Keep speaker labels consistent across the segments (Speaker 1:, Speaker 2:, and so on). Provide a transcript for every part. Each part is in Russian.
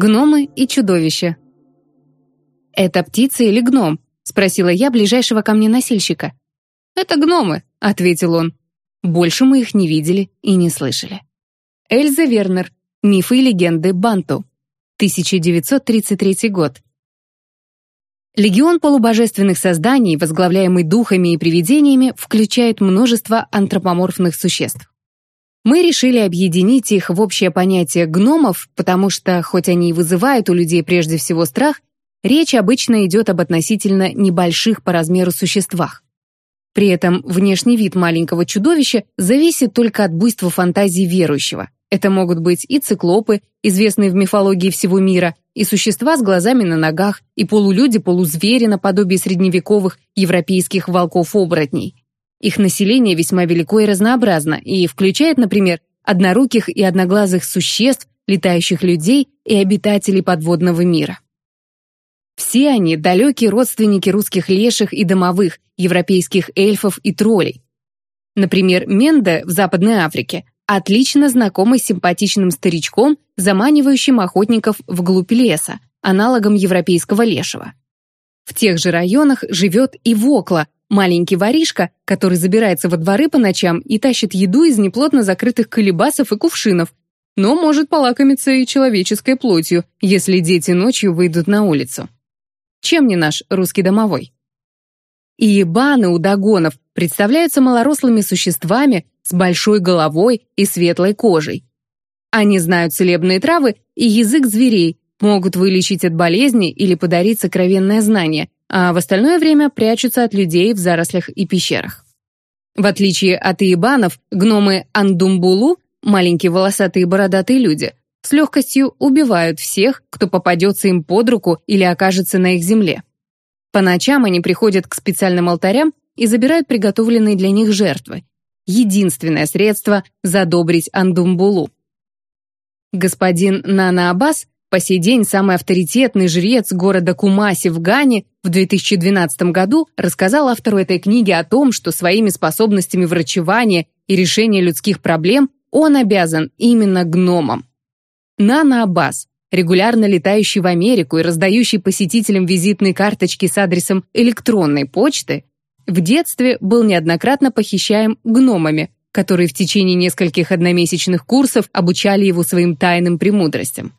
Speaker 1: Гномы и чудовища. «Это птица или гном?» — спросила я ближайшего ко мне носильщика. «Это гномы», — ответил он. Больше мы их не видели и не слышали. Эльза Вернер. Мифы и легенды Банту. 1933 год. Легион полубожественных созданий, возглавляемый духами и привидениями, включает множество антропоморфных существ. Мы решили объединить их в общее понятие гномов, потому что, хоть они и вызывают у людей прежде всего страх, речь обычно идет об относительно небольших по размеру существах. При этом внешний вид маленького чудовища зависит только от буйства фантазии верующего. Это могут быть и циклопы, известные в мифологии всего мира, и существа с глазами на ногах, и полулюди-полузвери наподобие средневековых европейских волков-оборотней. Их население весьма велико и разнообразно и включает, например, одноруких и одноглазых существ, летающих людей и обитателей подводного мира. Все они далекие родственники русских леших и домовых, европейских эльфов и троллей. Например, Менде в Западной Африке отлично знакомый с симпатичным старичком, заманивающим охотников вглубь леса, аналогом европейского лешего. В тех же районах живет и Вокла, маленький воришка, который забирается во дворы по ночам и тащит еду из неплотно закрытых колебасов и кувшинов, но может полакомиться и человеческой плотью, если дети ночью выйдут на улицу. Чем не наш русский домовой? И ебаны у догонов представляются малорослыми существами с большой головой и светлой кожей. Они знают целебные травы и язык зверей, могут вылечить от болезни или подарить сокровенное знание, а в остальное время прячутся от людей в зарослях и пещерах. В отличие от иебанов, гномы Андумбулу, маленькие волосатые бородатые люди, с легкостью убивают всех, кто попадется им под руку или окажется на их земле. По ночам они приходят к специальным алтарям и забирают приготовленные для них жертвы. Единственное средство задобрить Андумбулу. Господин Нана Аббас, по сей день самый авторитетный жрец города Кумаси в Гане, в 2012 году рассказал автору этой книги о том, что своими способностями врачевания и решения людских проблем он обязан именно гномам. Нана Аббас, регулярно летающий в Америку и раздающий посетителям визитные карточки с адресом электронной почты, в детстве был неоднократно похищаем гномами, которые в течение нескольких одномесячных курсов обучали его своим тайным премудростям.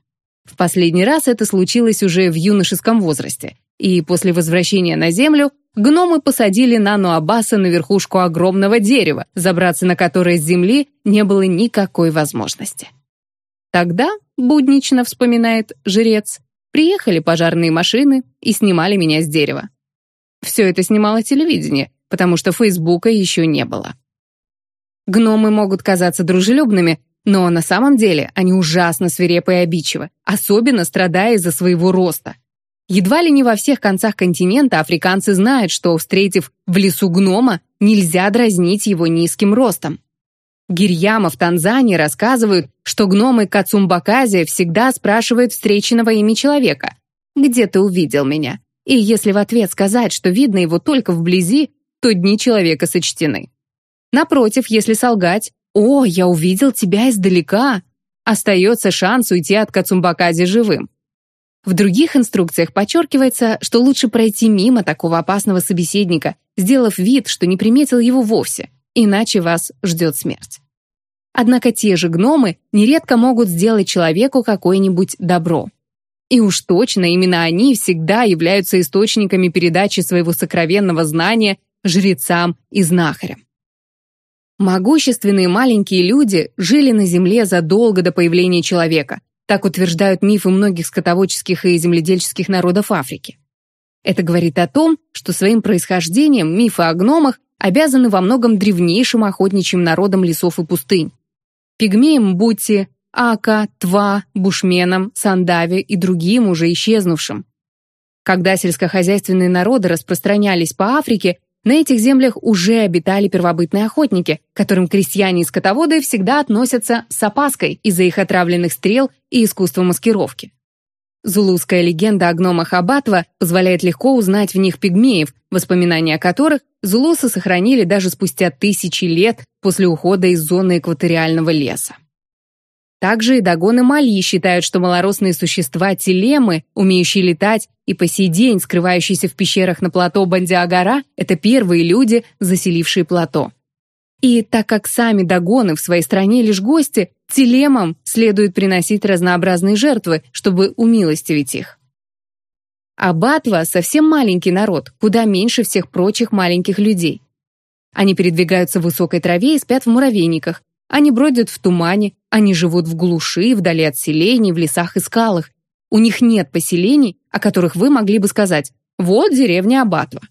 Speaker 1: В последний раз это случилось уже в юношеском возрасте, и после возвращения на Землю гномы посадили Нану Аббаса на верхушку огромного дерева, забраться на которое с Земли не было никакой возможности. Тогда, буднично вспоминает жрец, приехали пожарные машины и снимали меня с дерева. Все это снимало телевидение, потому что Фейсбука еще не было. Гномы могут казаться дружелюбными, но на самом деле они ужасно свирепы и обидчивы, особенно страдая из-за своего роста. Едва ли не во всех концах континента африканцы знают, что, встретив в лесу гнома, нельзя дразнить его низким ростом. Гирьяма в Танзании рассказывают, что гномы Кацумбакази всегда спрашивают встреченного ими человека «Где ты увидел меня?» И если в ответ сказать, что видно его только вблизи, то дни человека сочтены. Напротив, если солгать «О, я увидел тебя издалека», остается шанс уйти от Кацумбакази живым. В других инструкциях подчеркивается, что лучше пройти мимо такого опасного собеседника, сделав вид, что не приметил его вовсе – иначе вас ждет смерть. Однако те же гномы нередко могут сделать человеку какое-нибудь добро. И уж точно именно они всегда являются источниками передачи своего сокровенного знания жрецам и знахарям. Могущественные маленькие люди жили на Земле задолго до появления человека, так утверждают мифы многих скотоводческих и земледельческих народов Африки. Это говорит о том, что своим происхождением мифы о гномах обязаны во многом древнейшим охотничьим народам лесов и пустынь. Пигмеям Бути, Ака, Тва, Бушменам, Сандаве и другим уже исчезнувшим. Когда сельскохозяйственные народы распространялись по Африке, на этих землях уже обитали первобытные охотники, к которым крестьяне и скотоводы всегда относятся с опаской из-за их отравленных стрел и искусства маскировки. Зулузская легенда о гномах Абатва позволяет легко узнать в них пигмеев, воспоминания о которых зулусы сохранили даже спустя тысячи лет после ухода из зоны экваториального леса. Также и догоны Мали считают, что малоросные существа телемы, умеющие летать и по сей день скрывающиеся в пещерах на плато Бандиагара, это первые люди, заселившие плато. И так как сами догоны в своей стране лишь гости, телемам следует приносить разнообразные жертвы, чтобы умилостивить их. А Батва совсем маленький народ, куда меньше всех прочих маленьких людей. Они передвигаются в высокой траве и спят в муравейниках. Они бродят в тумане, они живут в глуши, вдали от селений, в лесах и скалах. У них нет поселений, о которых вы могли бы сказать «Вот деревня Абатва».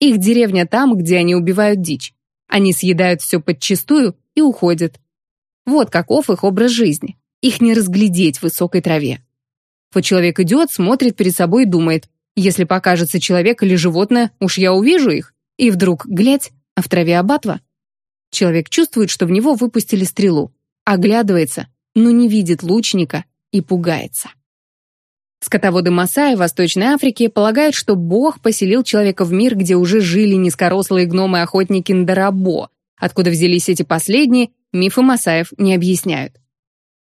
Speaker 1: Их деревня там, где они убивают дичь. Они съедают все подчистую и уходят. Вот каков их образ жизни. Их не разглядеть в высокой траве. Вот человек идет, смотрит перед собой и думает, если покажется человек или животное, уж я увижу их. И вдруг, глядь, а в траве абатва. Человек чувствует, что в него выпустили стрелу, оглядывается, но не видит лучника и пугается. Скотоводы Масаи в Восточной Африке полагают, что Бог поселил человека в мир, где уже жили низкорослые гномы-охотники Ндарабо. Откуда взялись эти последние, мифы Масаев не объясняют.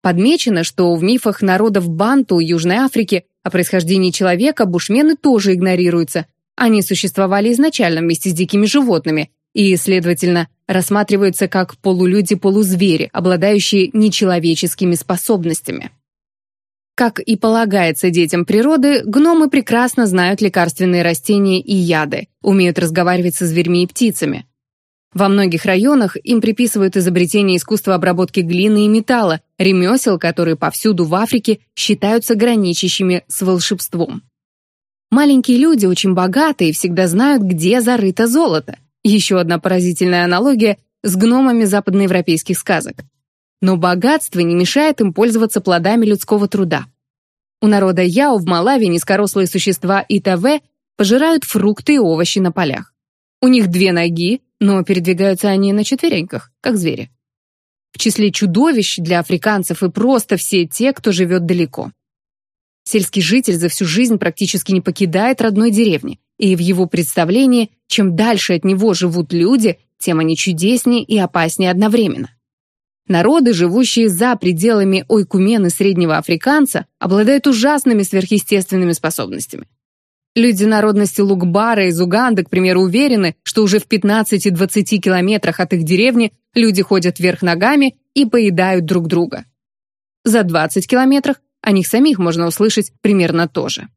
Speaker 1: Подмечено, что в мифах народов Банту Южной Африки о происхождении человека бушмены тоже игнорируются. Они существовали изначально вместе с дикими животными и, следовательно, рассматриваются как полулюди-полузвери, обладающие нечеловеческими способностями. Как и полагается детям природы, гномы прекрасно знают лекарственные растения и яды, умеют разговаривать со зверьми и птицами. Во многих районах им приписывают изобретение искусства обработки глины и металла, ремесел, которые повсюду в Африке считаются граничащими с волшебством. Маленькие люди очень богатые и всегда знают, где зарыто золото. Еще одна поразительная аналогия с гномами западноевропейских сказок. Но богатство не мешает им пользоваться плодами людского труда. У народа Яо в Малави низкорослые существа ИТВ пожирают фрукты и овощи на полях. У них две ноги, но передвигаются они на четвереньках, как звери. В числе чудовищ для африканцев и просто все те, кто живет далеко. Сельский житель за всю жизнь практически не покидает родной деревни, и в его представлении, чем дальше от него живут люди, тем они чудеснее и опаснее одновременно. Народы, живущие за пределами ойкумены среднего африканца, обладают ужасными сверхъестественными способностями. Люди народности Лукбара из Уганды, к примеру, уверены, что уже в 15-20 километрах от их деревни люди ходят вверх ногами и поедают друг друга. За 20 километров о них самих можно услышать примерно то же.